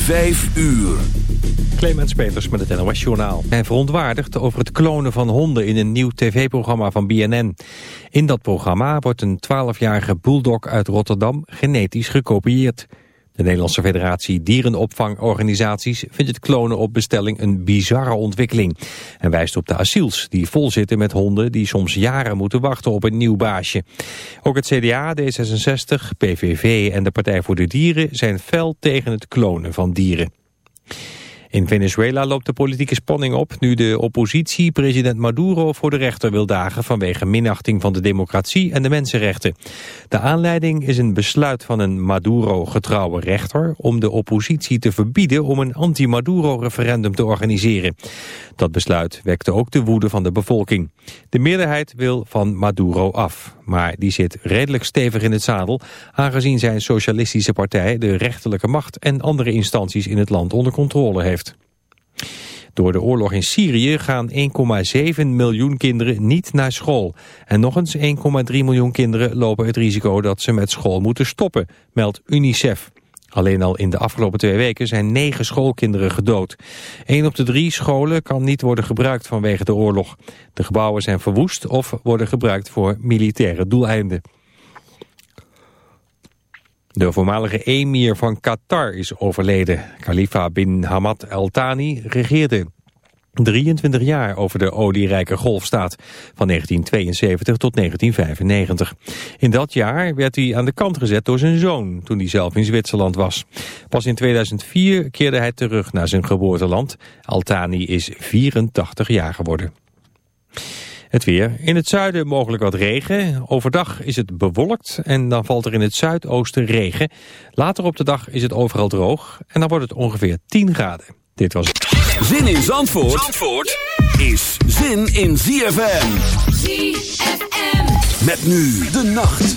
Vijf uur. Clemens Peters met het NOS Journaal. Hij verontwaardigd over het klonen van honden in een nieuw tv-programma van BNN. In dat programma wordt een 12-jarige bulldog uit Rotterdam genetisch gekopieerd. De Nederlandse Federatie Dierenopvangorganisaties vindt het klonen op bestelling een bizarre ontwikkeling. En wijst op de asiels die vol zitten met honden die soms jaren moeten wachten op een nieuw baasje. Ook het CDA, D66, PVV en de Partij voor de Dieren zijn fel tegen het klonen van dieren. In Venezuela loopt de politieke spanning op nu de oppositie president Maduro voor de rechter wil dagen vanwege minachting van de democratie en de mensenrechten. De aanleiding is een besluit van een Maduro-getrouwe rechter om de oppositie te verbieden om een anti-Maduro-referendum te organiseren. Dat besluit wekte ook de woede van de bevolking. De meerderheid wil van Maduro af, maar die zit redelijk stevig in het zadel, aangezien zijn socialistische partij de rechterlijke macht en andere instanties in het land onder controle heeft. Door de oorlog in Syrië gaan 1,7 miljoen kinderen niet naar school. En nog eens 1,3 miljoen kinderen lopen het risico dat ze met school moeten stoppen, meldt UNICEF. Alleen al in de afgelopen twee weken zijn negen schoolkinderen gedood. Een op de drie scholen kan niet worden gebruikt vanwege de oorlog. De gebouwen zijn verwoest of worden gebruikt voor militaire doeleinden. De voormalige emir van Qatar is overleden. Khalifa bin Hamad Al Thani regeerde 23 jaar over de olierijke golfstaat van 1972 tot 1995. In dat jaar werd hij aan de kant gezet door zijn zoon toen hij zelf in Zwitserland was. Pas in 2004 keerde hij terug naar zijn geboorteland. Altani is 84 jaar geworden. Het weer. In het zuiden mogelijk wat regen. Overdag is het bewolkt en dan valt er in het zuidoosten regen. Later op de dag is het overal droog en dan wordt het ongeveer 10 graden. Dit was het. Zin in Zandvoort, Zandvoort is zin in ZFM. ZFM. Met nu de nacht.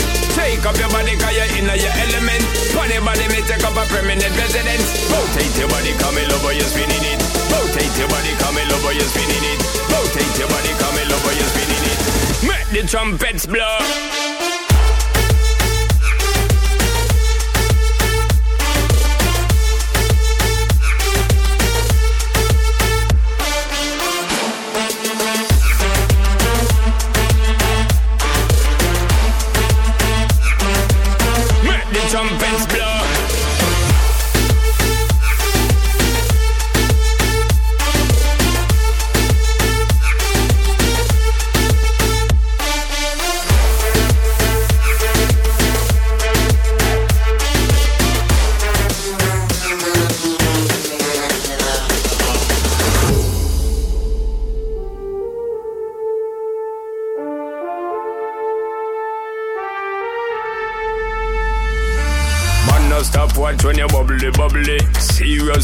Take up your body, cause you're in your element Funny body, me take up a permanent residence Rotate your body, come in over, you're spinning it. Rotate your body, come in over, you're spinning it. Rotate your body, come in over, you're spinning it. Make the trumpets blow.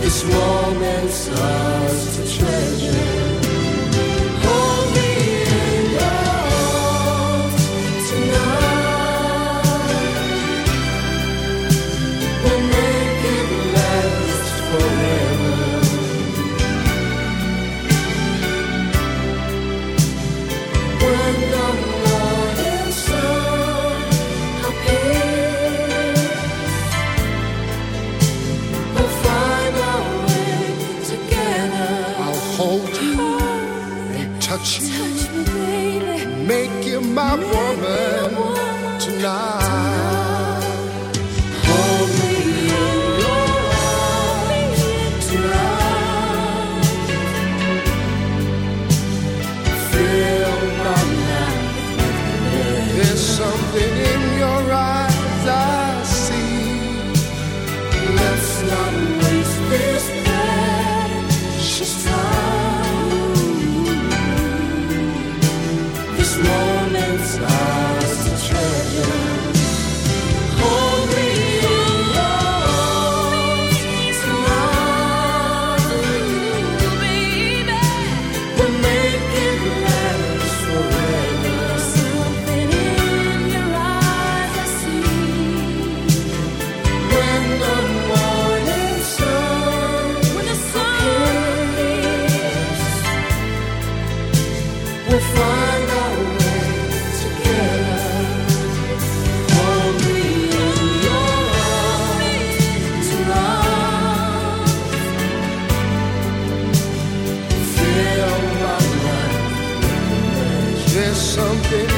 This moment's ours to treasure. something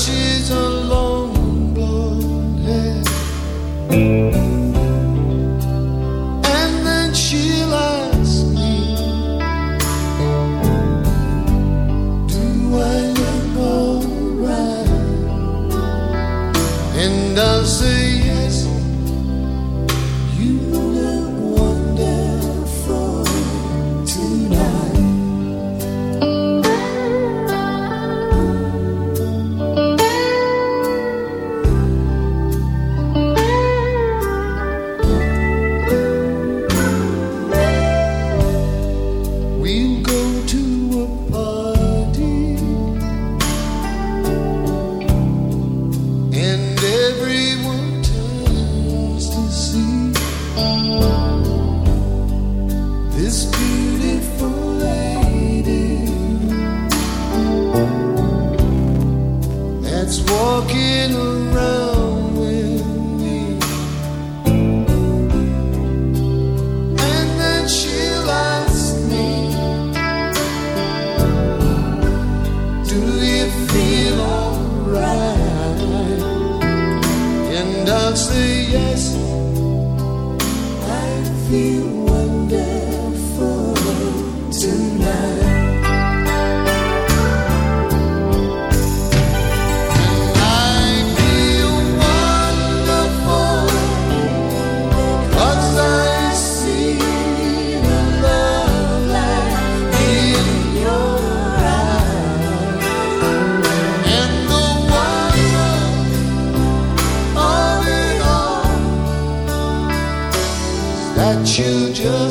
she I am the truth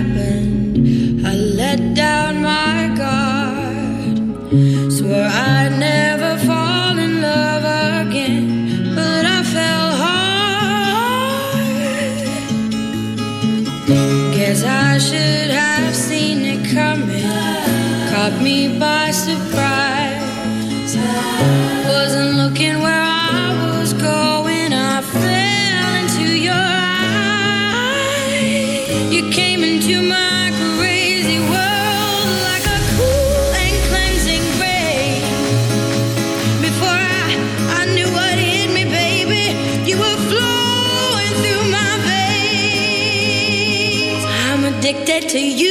Swore I'd never to you.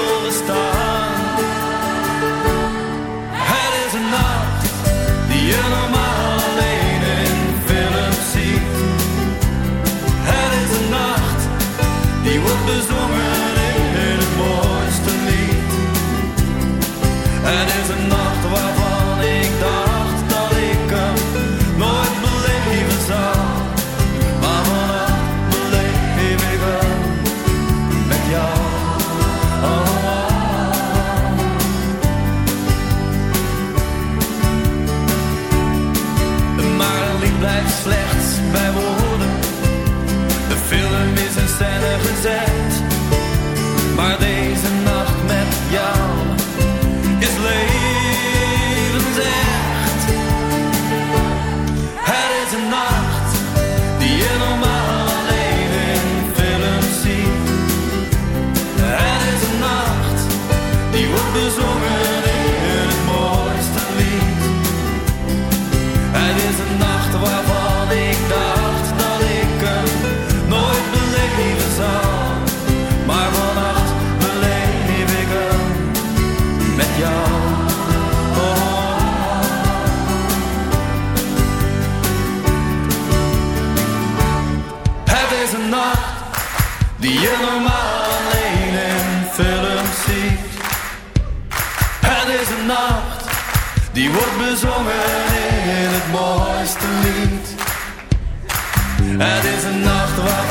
Bezongen in het mooiste lied. Het is een nacht waarvan